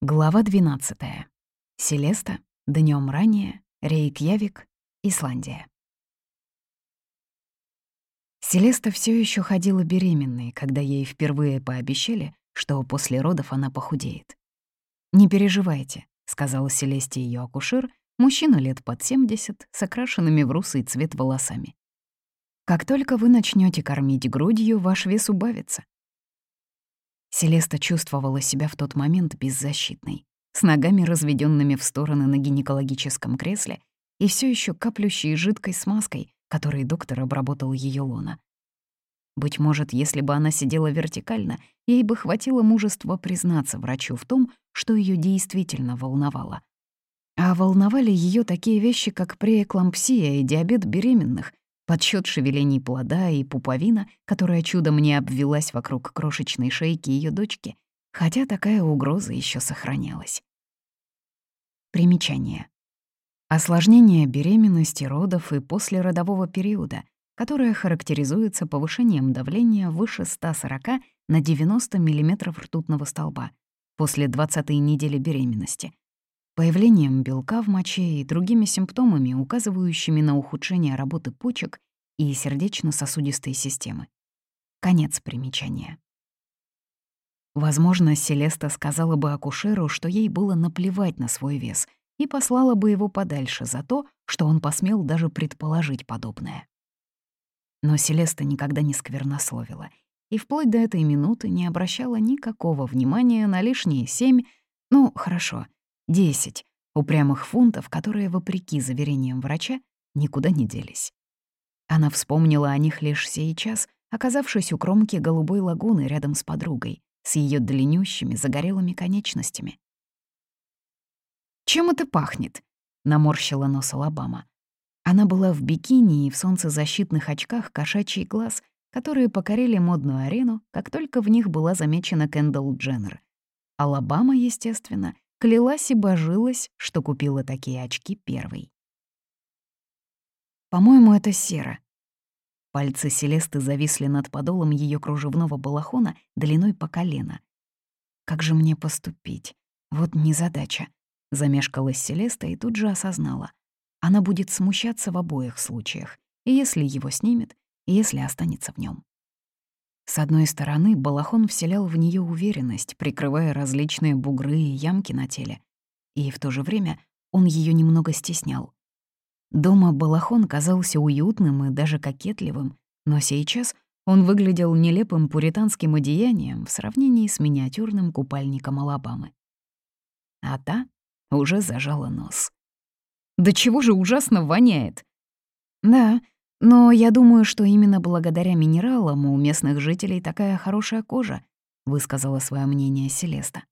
Глава 12. Селеста. Днем ранее. Рейкьявик. Исландия. Селеста все еще ходила беременной, когда ей впервые пообещали, что после родов она похудеет. «Не переживайте», — сказала Селесте ее акушер, мужчина лет под 70, с окрашенными в русый цвет волосами. «Как только вы начнете кормить грудью, ваш вес убавится. Селеста чувствовала себя в тот момент беззащитной, с ногами разведенными в стороны на гинекологическом кресле и все еще каплющей жидкой смазкой, которой доктор обработал ее лона. Быть может, если бы она сидела вертикально, ей бы хватило мужества признаться врачу в том, что ее действительно волновало. А волновали ее такие вещи, как преэклампсия и диабет беременных, подсчет шевелений плода и пуповина, которая чудом не обвелась вокруг крошечной шейки ее дочки, хотя такая угроза еще сохранялась. Примечание. Осложнение беременности, родов и послеродового периода, которое характеризуется повышением давления выше 140 на 90 мм ртутного столба после 20-й недели беременности, появлением белка в моче и другими симптомами, указывающими на ухудшение работы почек и сердечно-сосудистой системы. Конец примечания. Возможно, Селеста сказала бы акушеру, что ей было наплевать на свой вес, и послала бы его подальше за то, что он посмел даже предположить подобное. Но Селеста никогда не сквернословила и вплоть до этой минуты не обращала никакого внимания на лишние семь, ну, хорошо, десять упрямых фунтов, которые, вопреки заверениям врача, никуда не делись. Она вспомнила о них лишь сейчас, оказавшись у кромки голубой лагуны рядом с подругой, с ее длиннющими загорелыми конечностями. «Чем это пахнет?» — наморщила нос Алабама. Она была в бикини и в солнцезащитных очках кошачий глаз, которые покорили модную арену, как только в них была замечена Кендалл Дженнер. Алабама, естественно, клялась и божилась, что купила такие очки первой. По-моему, это сера. Пальцы Селесты зависли над подолом ее кружевного балахона длиной по колено. Как же мне поступить? Вот незадача. Замешкалась Селеста и тут же осознала. Она будет смущаться в обоих случаях, и если его снимет, и если останется в нем. С одной стороны, балахон вселял в нее уверенность, прикрывая различные бугры и ямки на теле, и в то же время он ее немного стеснял. Дома балахон казался уютным и даже кокетливым, но сейчас он выглядел нелепым пуританским одеянием в сравнении с миниатюрным купальником Алабамы. А та уже зажала нос. «Да чего же ужасно воняет!» «Да, но я думаю, что именно благодаря минералам у местных жителей такая хорошая кожа», — высказала свое мнение Селеста.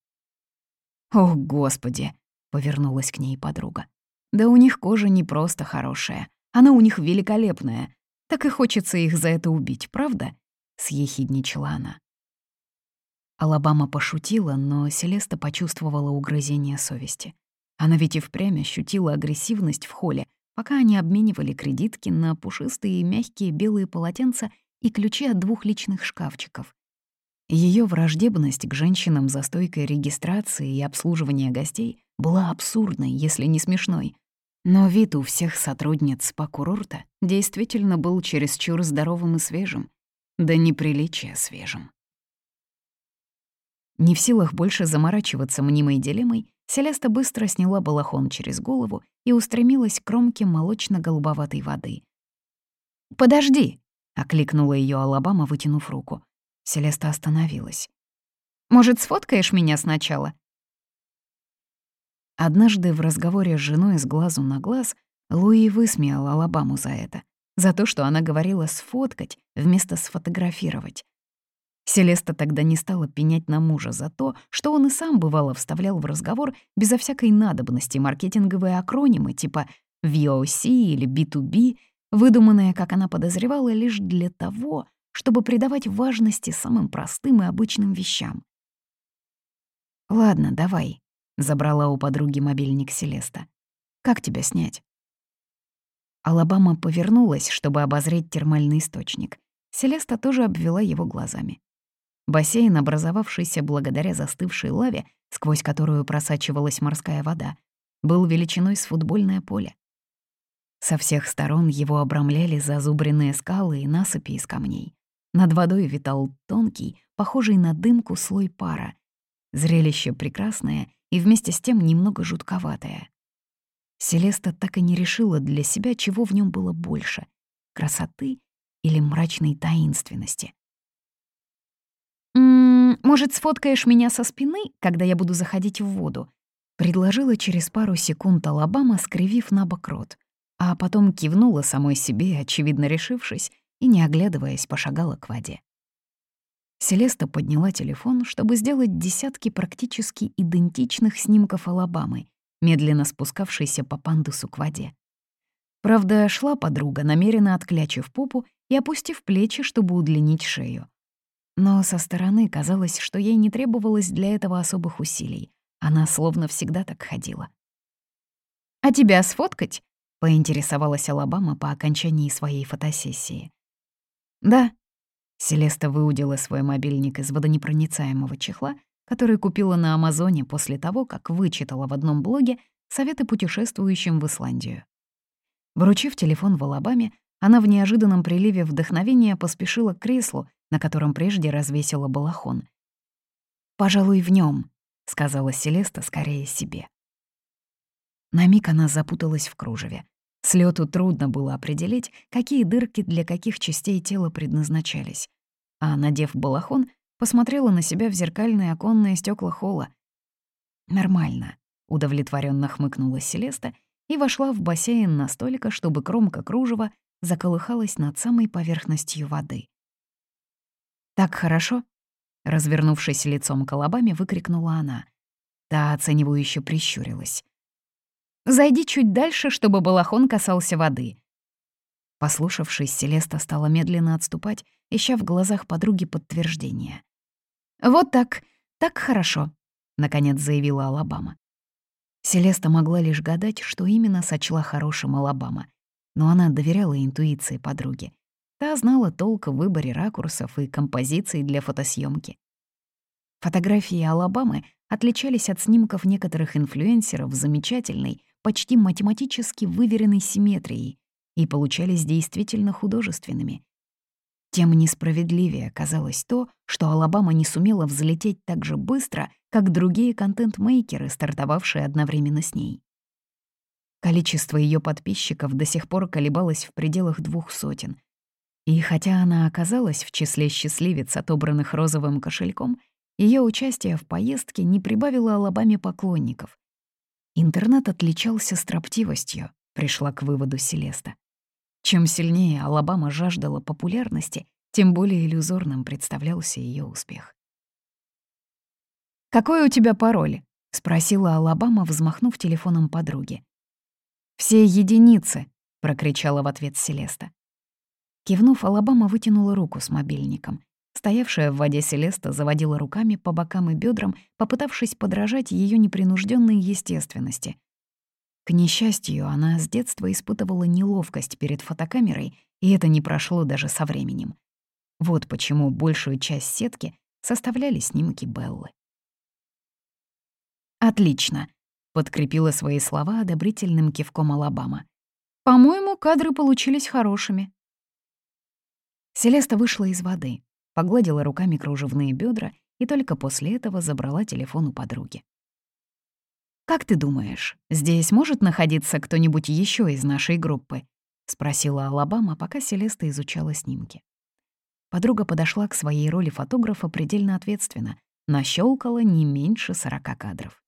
«О, Господи!» — повернулась к ней подруга. Да у них кожа не просто хорошая, она у них великолепная. Так и хочется их за это убить, правда?» — съехидничала она. Алабама пошутила, но Селеста почувствовала угрызение совести. Она ведь и впрямь ощутила агрессивность в холле, пока они обменивали кредитки на пушистые и мягкие белые полотенца и ключи от двух личных шкафчиков. Ее враждебность к женщинам за стойкой регистрации и обслуживания гостей была абсурдной, если не смешной. Но вид у всех сотрудниц по курорта действительно был чересчур здоровым и свежим. Да неприличия свежим. Не в силах больше заморачиваться мнимой дилеммой, Селеста быстро сняла балахон через голову и устремилась к кромке молочно-голубоватой воды. «Подожди!» — окликнула ее Алабама, вытянув руку. Селеста остановилась. «Может, сфоткаешь меня сначала?» Однажды в разговоре с женой с глазу на глаз Луи высмеял Алабаму за это, за то, что она говорила «сфоткать» вместо «сфотографировать». Селеста тогда не стала пенять на мужа за то, что он и сам бывало вставлял в разговор безо всякой надобности маркетинговые акронимы типа VOC или B2B, выдуманные, как она подозревала, лишь для того, чтобы придавать важности самым простым и обычным вещам. «Ладно, давай», Забрала у подруги мобильник Селеста. «Как тебя снять?» Алабама повернулась, чтобы обозреть термальный источник. Селеста тоже обвела его глазами. Бассейн, образовавшийся благодаря застывшей лаве, сквозь которую просачивалась морская вода, был величиной с футбольное поле. Со всех сторон его обрамляли зазубренные скалы и насыпи из камней. Над водой витал тонкий, похожий на дымку слой пара. Зрелище прекрасное и вместе с тем немного жутковатое. Селеста так и не решила для себя, чего в нем было больше — красоты или мрачной таинственности. «М -м, «Может, сфоткаешь меня со спины, когда я буду заходить в воду?» — предложила через пару секунд Алабама, скривив на бок рот, а потом кивнула самой себе, очевидно решившись, и, не оглядываясь, пошагала к воде. Селеста подняла телефон, чтобы сделать десятки практически идентичных снимков Алабамы, медленно спускавшейся по пандусу к воде. Правда, шла подруга, намеренно отклячив попу и опустив плечи, чтобы удлинить шею. Но со стороны казалось, что ей не требовалось для этого особых усилий. Она словно всегда так ходила. «А тебя сфоткать?» — поинтересовалась Алабама по окончании своей фотосессии. «Да». Селеста выудила свой мобильник из водонепроницаемого чехла, который купила на Амазоне после того, как вычитала в одном блоге советы путешествующим в Исландию. Вручив телефон в Алабаме, она в неожиданном приливе вдохновения поспешила к креслу, на котором прежде развесила балахон. «Пожалуй, в нем, сказала Селеста скорее себе. На миг она запуталась в кружеве. С лету трудно было определить, какие дырки для каких частей тела предназначались. А, надев балахон, посмотрела на себя в зеркальные оконные стекла холла. «Нормально», — удовлетворенно хмыкнула Селеста и вошла в бассейн настолько, чтобы кромка кружева заколыхалась над самой поверхностью воды. «Так хорошо?» — развернувшись лицом колобами, выкрикнула она. Та оценивающе прищурилась. Зайди чуть дальше, чтобы балахон касался воды». Послушавшись, Селеста стала медленно отступать, ища в глазах подруги подтверждение. «Вот так, так хорошо», — наконец заявила Алабама. Селеста могла лишь гадать, что именно сочла хорошим Алабама, но она доверяла интуиции подруги. Та знала толк в выборе ракурсов и композиций для фотосъемки. Фотографии Алабамы отличались от снимков некоторых инфлюенсеров замечательной, почти математически выверенной симметрией и получались действительно художественными. Тем несправедливее казалось то, что Алабама не сумела взлететь так же быстро, как другие контент-мейкеры, стартовавшие одновременно с ней. Количество ее подписчиков до сих пор колебалось в пределах двух сотен. И хотя она оказалась в числе счастливец, отобранных розовым кошельком, ее участие в поездке не прибавило Алабаме поклонников. Интернет отличался строптивостью, пришла к выводу Селеста. Чем сильнее Алабама жаждала популярности, тем более иллюзорным представлялся ее успех. «Какой у тебя пароль?» — спросила Алабама, взмахнув телефоном подруги. «Все единицы!» — прокричала в ответ Селеста. Кивнув, Алабама вытянула руку с мобильником. Стоявшая в воде Селеста заводила руками по бокам и бедрам, попытавшись подражать ее непринужденной естественности. К несчастью, она с детства испытывала неловкость перед фотокамерой, и это не прошло даже со временем. Вот почему большую часть сетки составляли снимки Беллы. «Отлично», — подкрепила свои слова одобрительным кивком Алабама. «По-моему, кадры получились хорошими». Селеста вышла из воды погладила руками кружевные бедра и только после этого забрала телефон у подруги. «Как ты думаешь, здесь может находиться кто-нибудь еще из нашей группы?» — спросила Алабама, пока Селеста изучала снимки. Подруга подошла к своей роли фотографа предельно ответственно, нащелкала не меньше сорока кадров.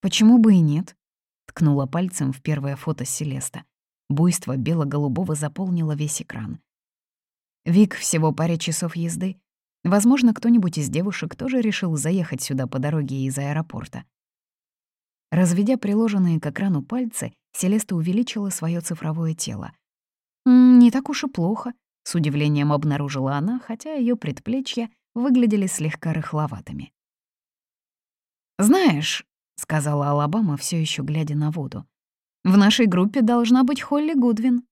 «Почему бы и нет?» — ткнула пальцем в первое фото Селеста. Буйство бело-голубого заполнило весь экран. Вик всего паре часов езды. Возможно, кто-нибудь из девушек тоже решил заехать сюда по дороге из аэропорта. Разведя приложенные к экрану пальцы, Селеста увеличила свое цифровое тело. «Не так уж и плохо», — с удивлением обнаружила она, хотя ее предплечья выглядели слегка рыхловатыми. «Знаешь», — сказала Алабама, все еще глядя на воду, «в нашей группе должна быть Холли Гудвин».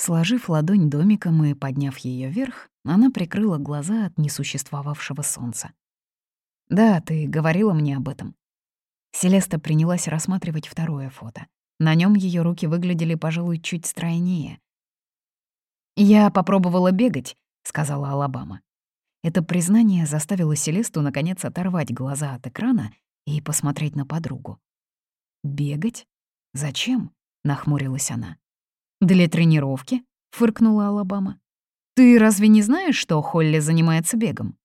Сложив ладонь домиком и подняв ее вверх, она прикрыла глаза от несуществовавшего солнца. «Да, ты говорила мне об этом». Селеста принялась рассматривать второе фото. На нем ее руки выглядели, пожалуй, чуть стройнее. «Я попробовала бегать», — сказала Алабама. Это признание заставило Селесту наконец оторвать глаза от экрана и посмотреть на подругу. «Бегать? Зачем?» — нахмурилась она. «Для тренировки», — фыркнула Алабама. «Ты разве не знаешь, что Холли занимается бегом?»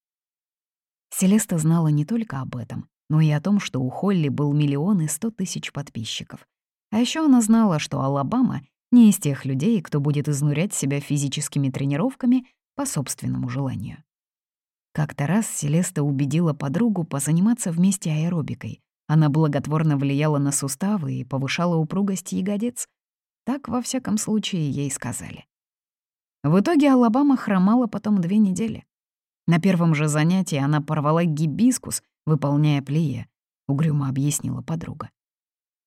Селеста знала не только об этом, но и о том, что у Холли был миллион и сто тысяч подписчиков. А еще она знала, что Алабама не из тех людей, кто будет изнурять себя физическими тренировками по собственному желанию. Как-то раз Селеста убедила подругу позаниматься вместе аэробикой. Она благотворно влияла на суставы и повышала упругость ягодиц. Так, во всяком случае, ей сказали. В итоге Алабама хромала потом две недели. На первом же занятии она порвала гибискус, выполняя плие, — угрюмо объяснила подруга.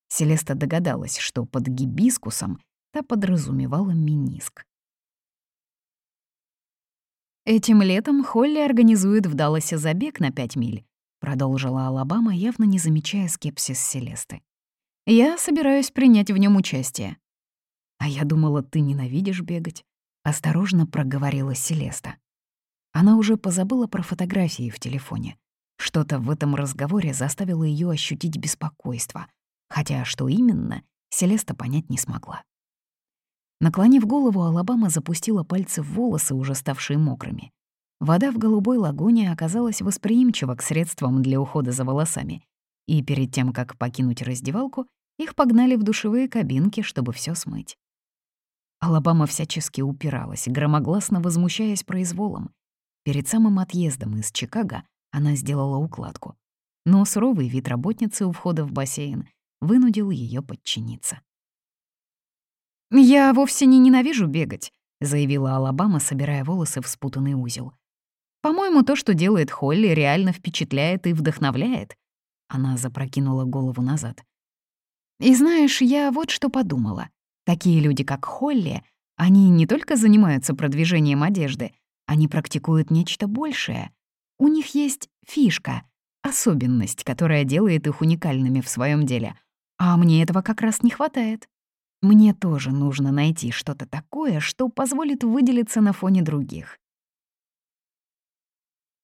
Селеста догадалась, что под гибискусом та подразумевала миниск. «Этим летом Холли организует в Далласе забег на 5 миль», — продолжила Алабама, явно не замечая скепсис Селесты. «Я собираюсь принять в нем участие». «А я думала, ты ненавидишь бегать», — осторожно проговорила Селеста. Она уже позабыла про фотографии в телефоне. Что-то в этом разговоре заставило ее ощутить беспокойство, хотя что именно, Селеста понять не смогла. Наклонив голову, Алабама запустила пальцы в волосы, уже ставшие мокрыми. Вода в голубой лагуне оказалась восприимчива к средствам для ухода за волосами, и перед тем, как покинуть раздевалку, их погнали в душевые кабинки, чтобы все смыть. Алабама всячески упиралась, громогласно возмущаясь произволом. Перед самым отъездом из Чикаго она сделала укладку. Но суровый вид работницы у входа в бассейн вынудил ее подчиниться. «Я вовсе не ненавижу бегать», — заявила Алабама, собирая волосы в спутанный узел. «По-моему, то, что делает Холли, реально впечатляет и вдохновляет». Она запрокинула голову назад. «И знаешь, я вот что подумала. Такие люди, как Холли, они не только занимаются продвижением одежды, они практикуют нечто большее. У них есть фишка, особенность, которая делает их уникальными в своем деле. А мне этого как раз не хватает. Мне тоже нужно найти что-то такое, что позволит выделиться на фоне других.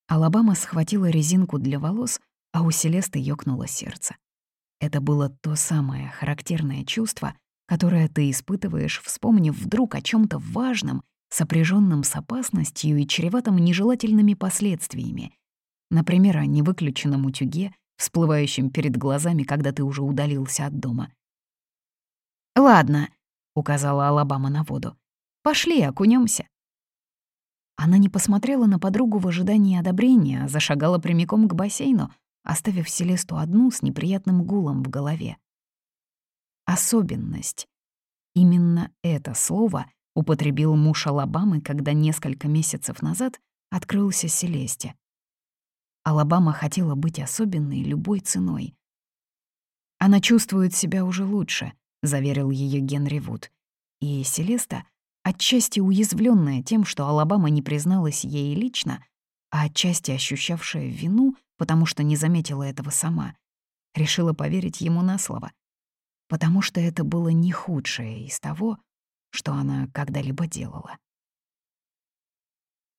Алабама схватила резинку для волос, а у Селесты ёкнуло сердце. Это было то самое характерное чувство, которое ты испытываешь, вспомнив вдруг о чем то важном, сопряженном с опасностью и чреватым нежелательными последствиями. Например, о невыключенном утюге, всплывающем перед глазами, когда ты уже удалился от дома — «Ладно», — указала Алабама на воду. «Пошли, окунемся. Она не посмотрела на подругу в ожидании одобрения, а зашагала прямиком к бассейну, оставив Селесту одну с неприятным гулом в голове. Особенность. Именно это слово употребил муж Алабамы, когда несколько месяцев назад открылся Селесте. Алабама хотела быть особенной любой ценой. Она чувствует себя уже лучше —— заверил ее Генри Вуд. И Селеста, отчасти уязвленная тем, что Алабама не призналась ей лично, а отчасти ощущавшая вину, потому что не заметила этого сама, решила поверить ему на слово, потому что это было не худшее из того, что она когда-либо делала.